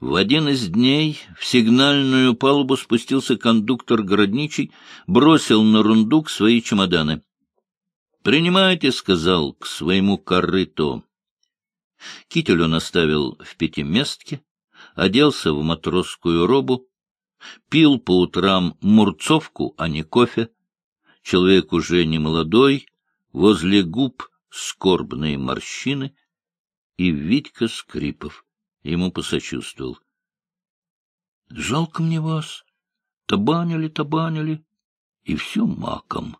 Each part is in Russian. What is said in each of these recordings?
В один из дней в сигнальную палубу спустился кондуктор городничий, бросил на рундук свои чемоданы. — Принимайте, — сказал, — к своему корыту. Китель он оставил в пятиместке, оделся в матросскую робу, пил по утрам мурцовку, а не кофе. Человек уже не молодой, возле губ скорбные морщины, и Витька Скрипов ему посочувствовал. — Жалко мне вас. Табанили, табанили, и все маком.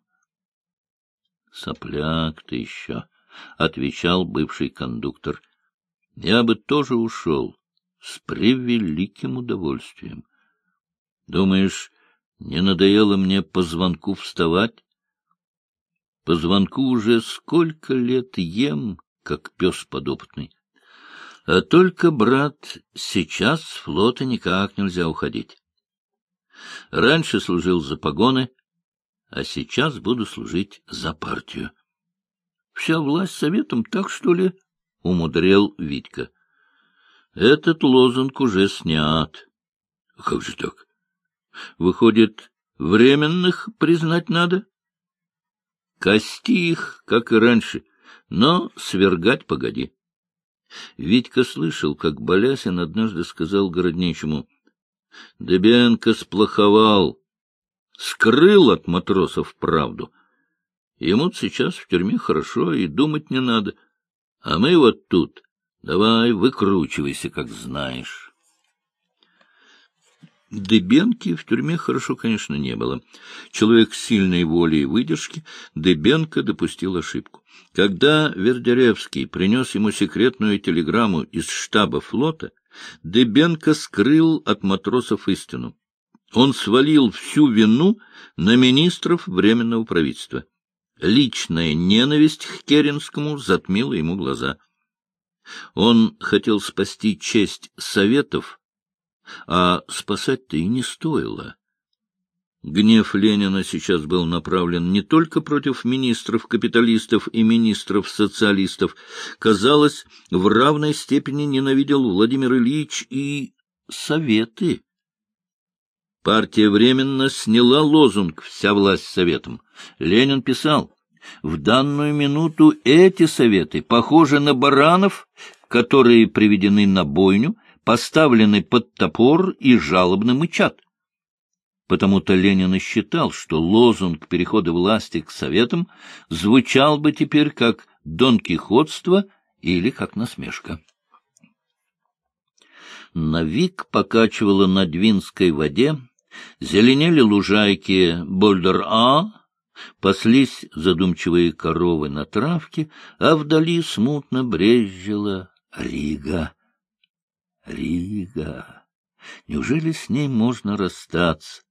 — Сопляк ты еще, — отвечал бывший кондуктор. — Я бы тоже ушел с превеликим удовольствием. Думаешь, не надоело мне по звонку вставать? По звонку уже сколько лет ем, как пес подопытный. А только, брат, сейчас с флота никак нельзя уходить. Раньше служил за погоны, а сейчас буду служить за партию. Вся власть советом, так что ли? — умудрил Витька. Этот лозунг уже снят. Как же так? Выходит, временных признать надо? Кости их, как и раньше, но свергать погоди. Витька слышал, как Балясин однажды сказал городничему, — Дебенко сплоховал, скрыл от матросов правду. Ему сейчас в тюрьме хорошо, и думать не надо. А мы вот тут, давай выкручивайся, как знаешь. Дебенки в тюрьме хорошо, конечно, не было. Человек сильной воли и выдержки, Дебенко допустил ошибку. Когда Вердеревский принес ему секретную телеграмму из штаба флота, Дебенко скрыл от матросов истину. Он свалил всю вину на министров Временного правительства. Личная ненависть к Керенскому затмила ему глаза. Он хотел спасти честь Советов а спасать-то и не стоило. Гнев Ленина сейчас был направлен не только против министров-капиталистов и министров-социалистов. Казалось, в равной степени ненавидел Владимир Ильич и Советы. Партия временно сняла лозунг «Вся власть советом». Ленин писал, «В данную минуту эти советы похожи на баранов, которые приведены на бойню, поставлены под топор и жалобно мычат. Потому-то Ленин и считал, что лозунг перехода власти к советам звучал бы теперь как донкихотство или как насмешка. Навик покачивала на Двинской воде, зеленели лужайки Больдер-А, паслись задумчивые коровы на травке, а вдали смутно брезжила Рига. Рига. Неужели с ней можно расстаться?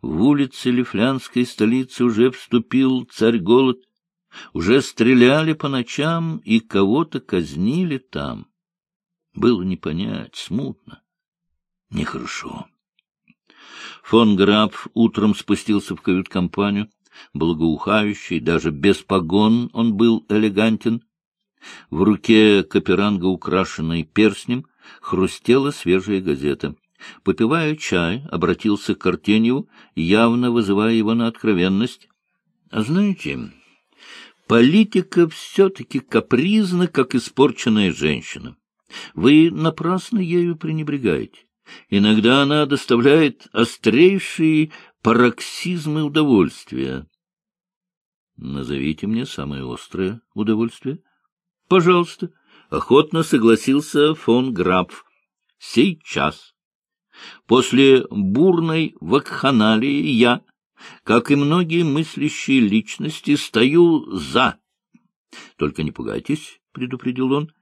В улице Лифлянской столицы уже вступил царь-голод, уже стреляли по ночам и кого-то казнили там. Было не понять, смутно, нехорошо. Фон Граф утром спустился в кают-компанию, благоухающий, даже без погон он был элегантен. В руке Каперанга, украшенный перстнем, хрустела свежая газета. Попивая чай, обратился к Артеньеву, явно вызывая его на откровенность. — А знаете, политика все-таки капризна, как испорченная женщина. Вы напрасно ею пренебрегаете. Иногда она доставляет острейшие пароксизмы удовольствия. Назовите мне самое острое удовольствие. Пожалуйста. — охотно согласился фон Граф. — Сейчас. После бурной вакханалии я, как и многие мыслящие личности, стою за. — Только не пугайтесь, — предупредил он.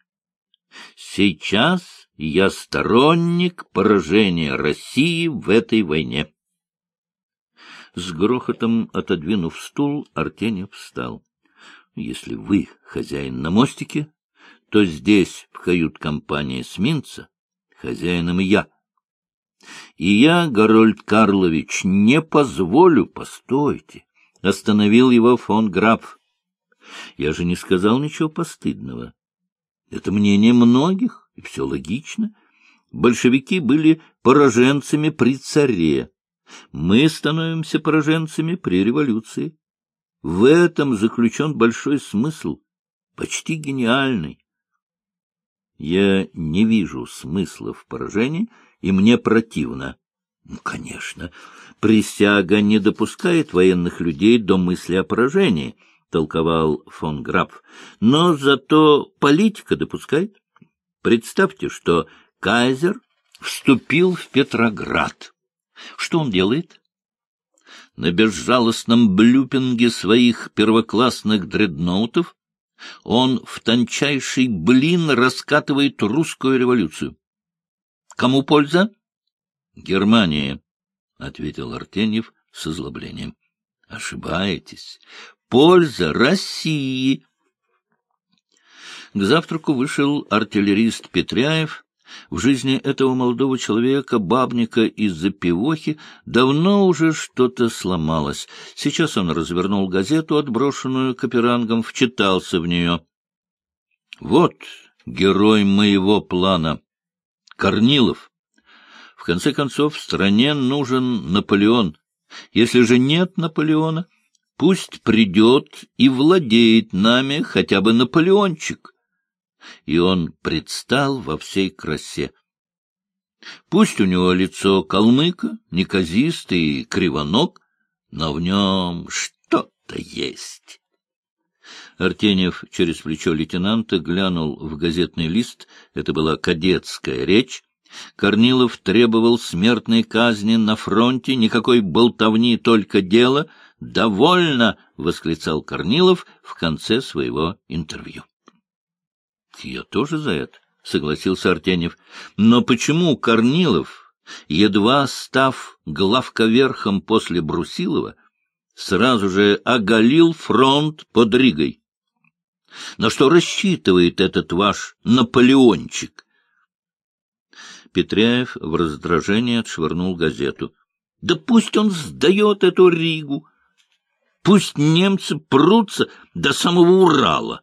— Сейчас я сторонник поражения России в этой войне. С грохотом отодвинув стул, Артемьев встал. — Если вы хозяин на мостике, то здесь, в кают-компании Сминца, хозяином я. И я, Горольд Карлович, не позволю, постойте, — остановил его фон Граф. Я же не сказал ничего постыдного. Это мнение многих, и все логично. большевики были пораженцами при царе. Мы становимся пораженцами при революции. В этом заключен большой смысл, почти гениальный. Я не вижу смысла в поражении, и мне противно. Ну, конечно, присяга не допускает военных людей до мысли о поражении, толковал фон Граф, но зато политика допускает. Представьте, что кайзер вступил в Петроград. Что он делает? На безжалостном блюпинге своих первоклассных дредноутов он в тончайший блин раскатывает русскую революцию. Кому польза? — Германия, — ответил Артеньев с озлоблением. — Ошибаетесь. Польза России. К завтраку вышел артиллерист Петряев. В жизни этого молодого человека, бабника из-за пивохи, давно уже что-то сломалось. Сейчас он развернул газету, отброшенную каперангом, вчитался в нее. Вот герой моего плана. Корнилов. В конце концов, стране нужен Наполеон. Если же нет Наполеона, пусть придет и владеет нами хотя бы Наполеончик. И он предстал во всей красе. Пусть у него лицо калмыка, неказистый и кривоног, но в нем что-то есть. Артеньев через плечо лейтенанта глянул в газетный лист. Это была кадетская речь. Корнилов требовал смертной казни на фронте, никакой болтовни, только дело. «Довольно!» — восклицал Корнилов в конце своего интервью. «Я тоже за это», — согласился Артеньев. «Но почему Корнилов, едва став главковерхом после Брусилова, сразу же оголил фронт под Ригой?» На что рассчитывает этот ваш Наполеончик? Петряев в раздражении отшвырнул газету. — Да пусть он сдает эту Ригу! Пусть немцы прутся до самого Урала!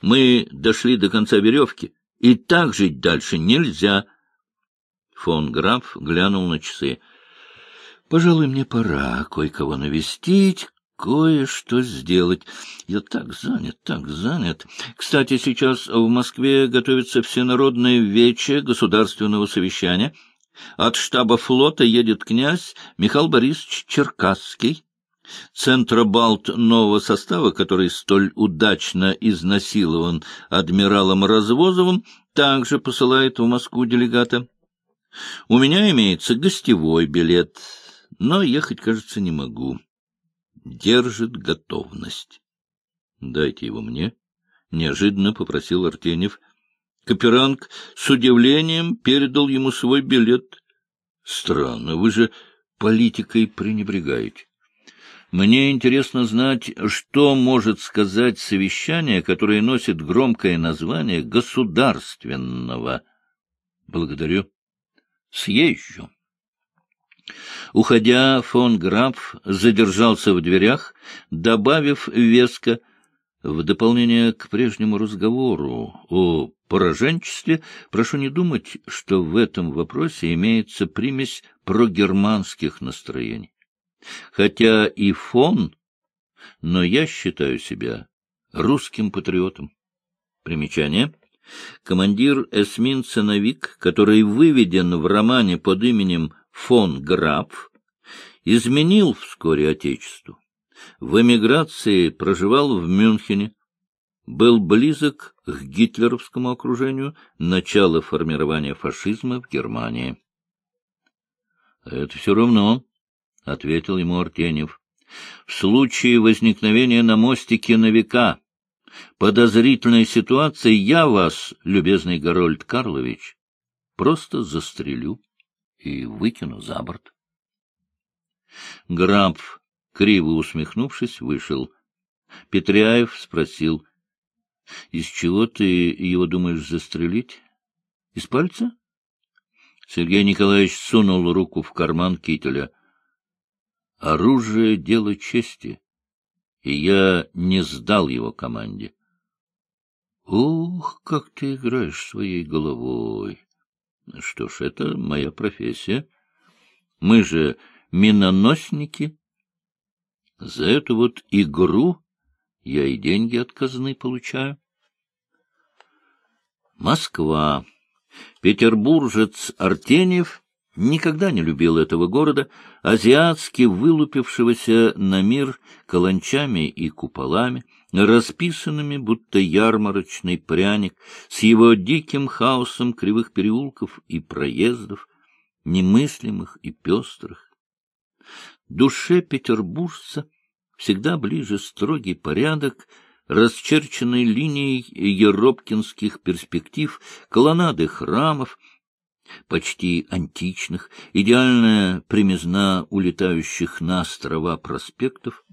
Мы дошли до конца веревки, и так жить дальше нельзя. Фон Граф глянул на часы. — Пожалуй, мне пора кое-кого навестить, кое-что сделать. Я так занят, так занят. Кстати, сейчас в Москве готовится всенародное вече государственного совещания. От штаба флота едет князь Михаил Борисович Черкасский. Центробалт нового состава, который столь удачно изнасилован адмиралом Развозовым, также посылает в Москву делегата. У меня имеется гостевой билет, но ехать, кажется, не могу держит готовность. — Дайте его мне, — неожиданно попросил Артеньев. Каперанг с удивлением передал ему свой билет. — Странно, вы же политикой пренебрегаете. Мне интересно знать, что может сказать совещание, которое носит громкое название государственного. Благодарю. Съезжу. Уходя, фон Граф задержался в дверях, добавив веско, в дополнение к прежнему разговору о пораженчестве, прошу не думать, что в этом вопросе имеется примесь прогерманских настроений. Хотя и фон, но я считаю себя русским патриотом. Примечание. Командир эсминца «Новик», который выведен в романе под именем фон Граф изменил вскоре Отечеству. В эмиграции проживал в Мюнхене, был близок к гитлеровскому окружению начала формирования фашизма в Германии. — Это все равно, — ответил ему Артеньев. — В случае возникновения на мостике Новика подозрительной ситуации я вас, любезный Горольд Карлович, просто застрелю и выкину за борт. Граф, криво усмехнувшись, вышел. Петряев спросил, — Из чего ты его думаешь застрелить? Из пальца? Сергей Николаевич сунул руку в карман кителя. — Оружие — дело чести, и я не сдал его команде. Ух, как ты играешь своей головой! Что ж, это моя профессия. Мы же миноносники. За эту вот игру я и деньги от казны получаю. Москва. Петербуржец Артеньев никогда не любил этого города, азиатски вылупившегося на мир каланчами и куполами, расписанными, будто ярмарочный пряник, с его диким хаосом кривых переулков и проездов, немыслимых и пестрых. Душе петербуржца всегда ближе строгий порядок, расчерченной линией еропкинских перспектив, колоннады храмов, почти античных, идеальная примизна улетающих на острова проспектов.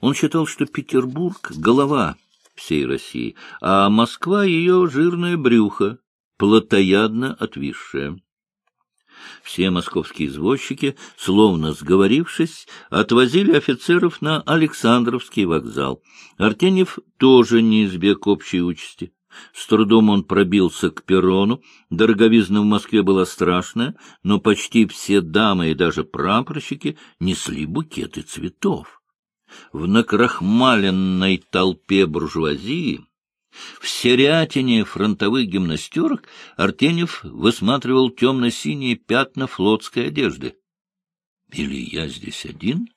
Он считал, что Петербург — голова всей России, а Москва — ее жирное брюхо, плотоядно отвисшее. Все московские извозчики, словно сговорившись, отвозили офицеров на Александровский вокзал. Артеньев тоже не избег общей участи. С трудом он пробился к перрону. Дороговизна в Москве была страшная, но почти все дамы и даже прапорщики несли букеты цветов. В накрахмаленной толпе буржуазии в серятине фронтовых гимнастерок Артенев высматривал темно-синие пятна флотской одежды. Или я здесь один?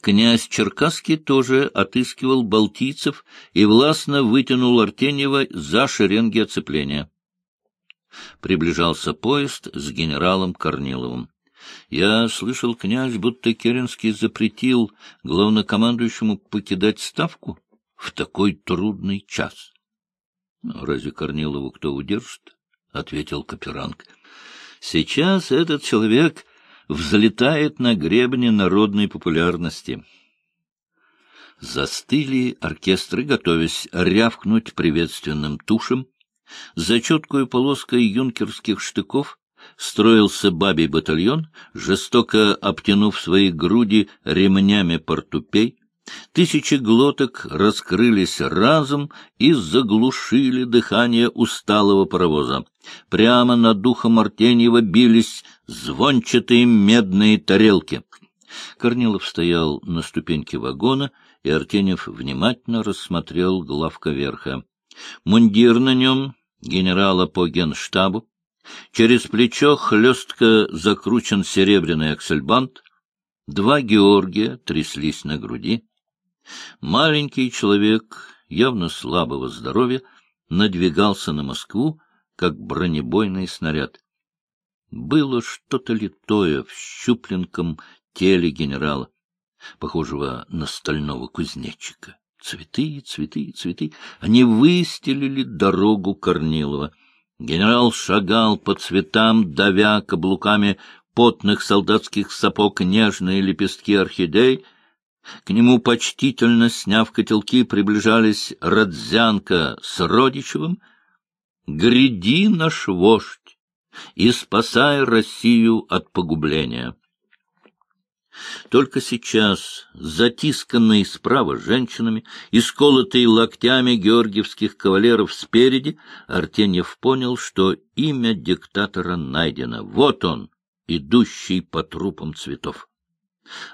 Князь Черкасский тоже отыскивал балтийцев и властно вытянул Артеньева за шеренги оцепления. Приближался поезд с генералом Корниловым. Я слышал, князь, будто Керенский запретил главнокомандующему покидать ставку в такой трудный час. «Ну, — Разве Корнилову кто удержит? — ответил Каперанг. — Сейчас этот человек взлетает на гребне народной популярности. Застыли оркестры, готовясь рявкнуть приветственным тушем. За четкую полоской юнкерских штыков строился бабий батальон, жестоко обтянув свои груди ремнями портупей. Тысячи глоток раскрылись разом и заглушили дыхание усталого паровоза. Прямо над духом Артеньева бились звончатые медные тарелки. Корнилов стоял на ступеньке вагона, и Артеньев внимательно рассмотрел главка верха. Мундир на нем генерала по генштабу, через плечо хлестко закручен серебряный аксельбант, два Георгия тряслись на груди. Маленький человек, явно слабого здоровья, надвигался на Москву, как бронебойный снаряд. Было что-то литое в щупленьком теле генерала, похожего на стального кузнечика. Цветы, цветы, цветы. Они выстелили дорогу Корнилова. Генерал шагал по цветам, давя каблуками потных солдатских сапог нежные лепестки орхидей, к нему, почтительно сняв котелки, приближались Родзянка с Родичевым. «Гряди наш вождь и спасай Россию от погубления!» Только сейчас, затисканный справа женщинами и сколотый локтями георгиевских кавалеров спереди, Артеньев понял, что имя диктатора найдено. Вот он, идущий по трупам цветов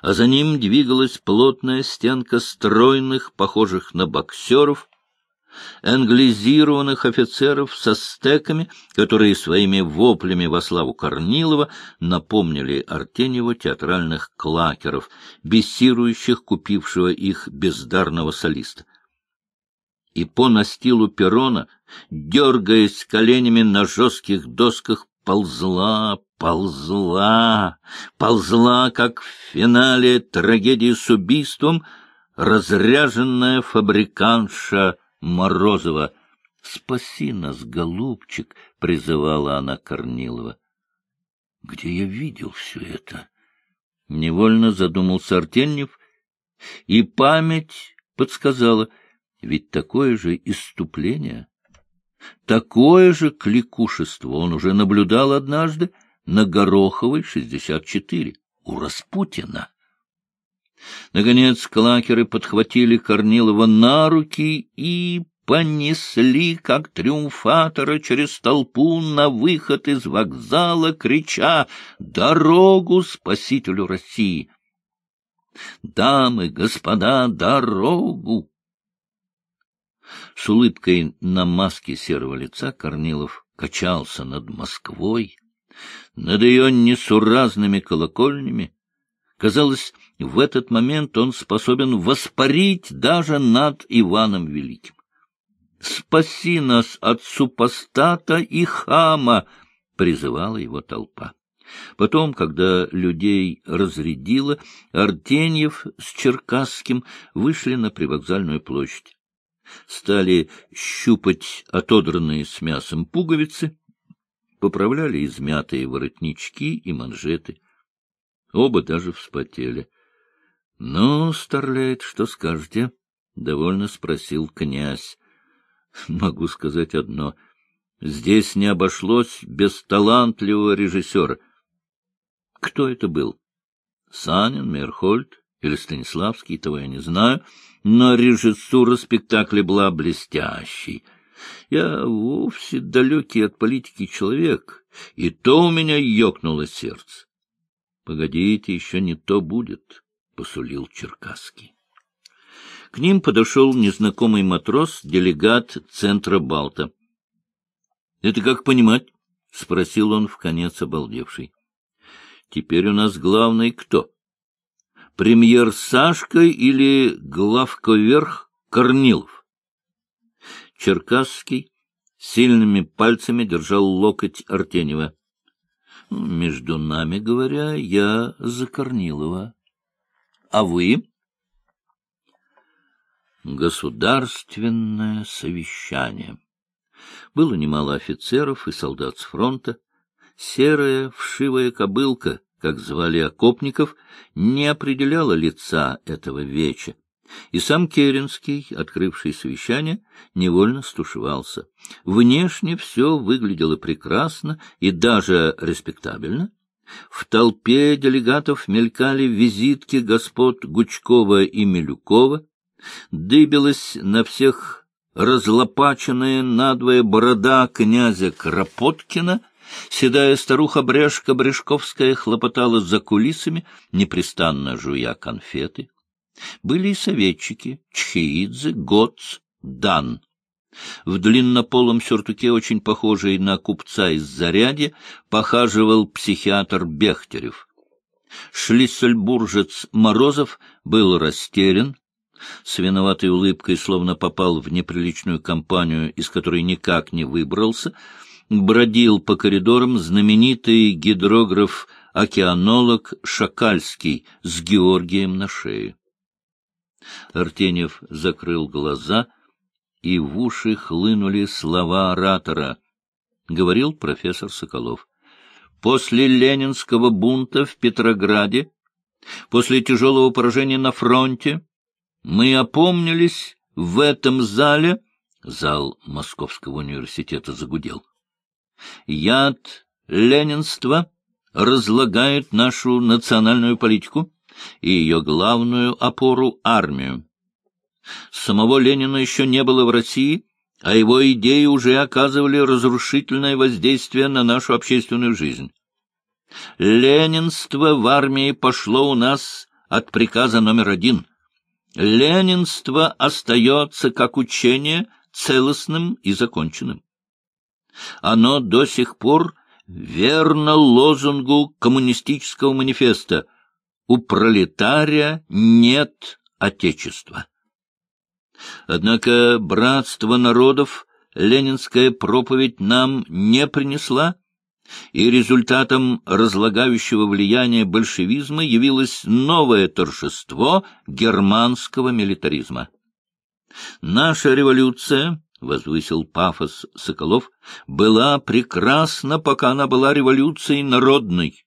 а за ним двигалась плотная стенка стройных, похожих на боксеров, англизированных офицеров со стеками, которые своими воплями во славу Корнилова напомнили Артеньеву театральных клакеров, бессирующих купившего их бездарного солиста. И по настилу перрона, дергаясь коленями на жестких досках, ползла, ползла, ползла, как в финале трагедии с убийством, разряженная фабриканша Морозова. «Спаси нас, голубчик!» — призывала она Корнилова. «Где я видел все это?» Невольно задумался Артеньев, и память подсказала, ведь такое же иступление Такое же кликушество он уже наблюдал однажды на Гороховой, 64, у Распутина. Наконец клакеры подхватили Корнилова на руки и понесли, как триумфатора, через толпу на выход из вокзала, крича «Дорогу спасителю России!» «Дамы, господа, дорогу!» С улыбкой на маске серого лица Корнилов качался над Москвой, над ее несуразными колокольнями. Казалось, в этот момент он способен воспарить даже над Иваном Великим. «Спаси нас от супостата и хама!» — призывала его толпа. Потом, когда людей разрядило, Артеньев с Черкасским вышли на привокзальную площадь. Стали щупать отодранные с мясом пуговицы, поправляли измятые воротнички и манжеты. Оба даже вспотели. — Ну, старляет, что скажете? — довольно спросил князь. — Могу сказать одно. Здесь не обошлось без талантливого режиссера. Кто это был? Санин, Мерхольд или Станиславский, того я не знаю, но режиссура спектакля была блестящей. Я вовсе далекий от политики человек, и то у меня ёкнуло сердце. Погодите, еще не то будет, — посулил Черкасский. К ним подошел незнакомый матрос, делегат центра Балта. — Это как понимать? — спросил он в конец обалдевший. — Теперь у нас главный кто? Премьер Сашка или главковерх Корнилов? Черкасский сильными пальцами держал локоть Артенева. Между нами говоря, я за Корнилова. А вы? Государственное совещание. Было немало офицеров и солдат с фронта. Серая вшивая кобылка, как звали окопников, не определяла лица этого веча. И сам Керенский, открывший совещание, невольно стушевался. Внешне все выглядело прекрасно и даже респектабельно. В толпе делегатов мелькали визитки господ Гучкова и Милюкова, дыбилась на всех разлопаченная надвое борода князя Кропоткина, седая старуха Брешка Брешковская хлопотала за кулисами, непрестанно жуя конфеты. Были и советчики — Чхеидзе, Гоц, Дан. В длиннополом сюртуке, очень похожий на купца из Зарядья, похаживал психиатр Бехтерев. Шлиссельбуржец Морозов был растерян, с виноватой улыбкой, словно попал в неприличную компанию, из которой никак не выбрался, бродил по коридорам знаменитый гидрограф-океанолог Шакальский с Георгием на шее. Артеньев закрыл глаза, и в уши хлынули слова оратора. Говорил профессор Соколов. После ленинского бунта в Петрограде, после тяжелого поражения на фронте, мы опомнились в этом зале, зал Московского университета загудел. Яд ленинства разлагает нашу национальную политику, и ее главную опору — армию. Самого Ленина еще не было в России, а его идеи уже оказывали разрушительное воздействие на нашу общественную жизнь. Ленинство в армии пошло у нас от приказа номер один. Ленинство остается как учение целостным и законченным. Оно до сих пор верно лозунгу коммунистического манифеста — у пролетария нет отечества. Однако братство народов ленинская проповедь нам не принесла, и результатом разлагающего влияния большевизма явилось новое торжество германского милитаризма. Наша революция, — возвысил пафос Соколов, — была прекрасна, пока она была революцией народной.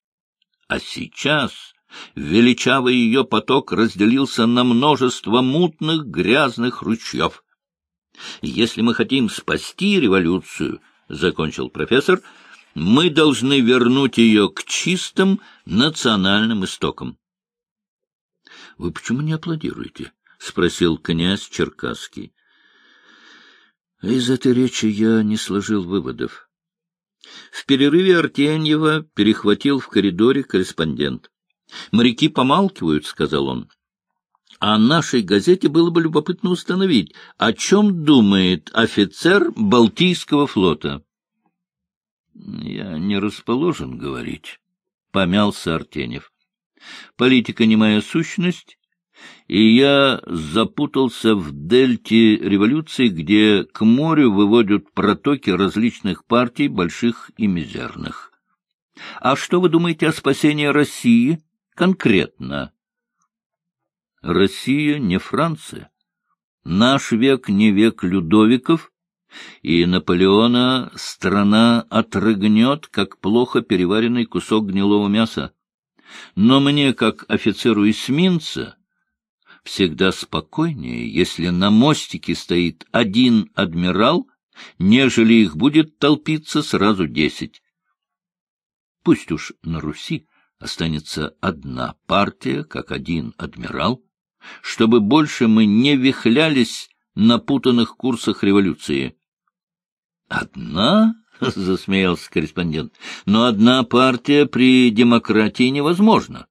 А сейчас величавый ее поток разделился на множество мутных грязных ручьев. Если мы хотим спасти революцию, — закончил профессор, — мы должны вернуть ее к чистым национальным истокам. — Вы почему не аплодируете? — спросил князь Черкасский. Из этой речи я не сложил выводов. В перерыве Артеньева перехватил в коридоре корреспондент. «Моряки помалкивают», — сказал он. «А нашей газете было бы любопытно установить, о чем думает офицер Балтийского флота». «Я не расположен говорить», — помялся Артенев. «Политика не моя сущность, и я запутался в дельте революции, где к морю выводят протоки различных партий, больших и мизерных. А что вы думаете о спасении России конкретно? Россия не Франция. Наш век не век Людовиков, и Наполеона страна отрыгнет, как плохо переваренный кусок гнилого мяса. Но мне, как офицеру эсминца, всегда спокойнее, если на мостике стоит один адмирал, нежели их будет толпиться сразу десять. Пусть уж на Руси останется одна партия, как один адмирал, чтобы больше мы не вихлялись на путанных курсах революции. — Одна? — засмеялся корреспондент. — Но одна партия при демократии невозможна.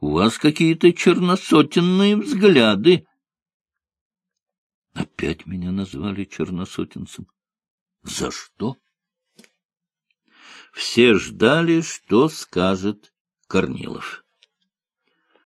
У вас какие-то черносотенные взгляды. Опять меня назвали черносотенцем. За что? Все ждали, что скажет Корнилов.